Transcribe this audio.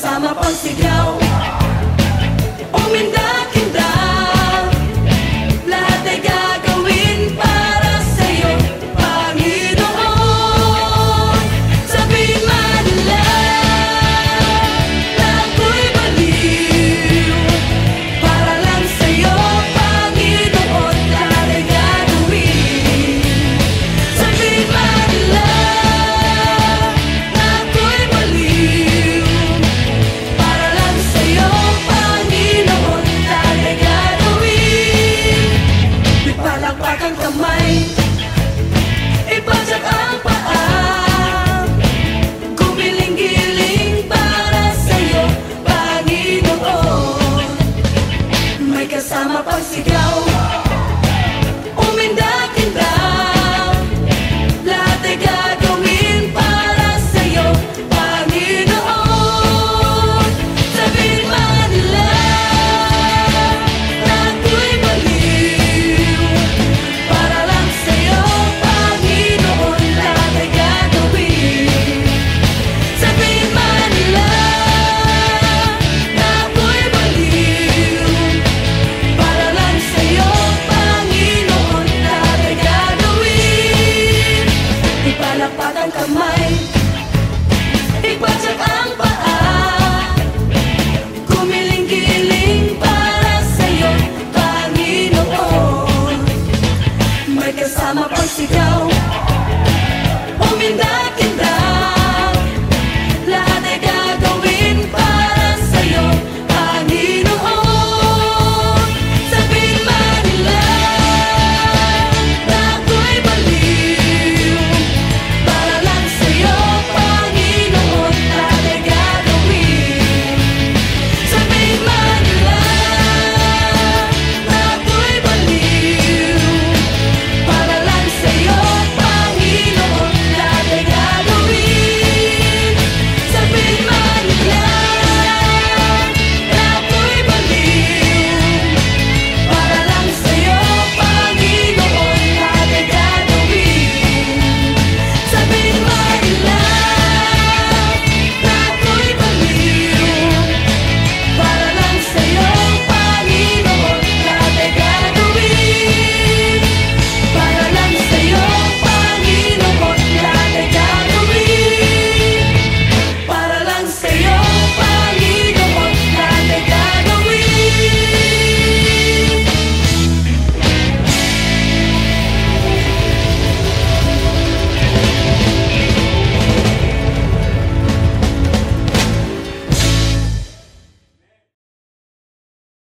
sama pang sigaw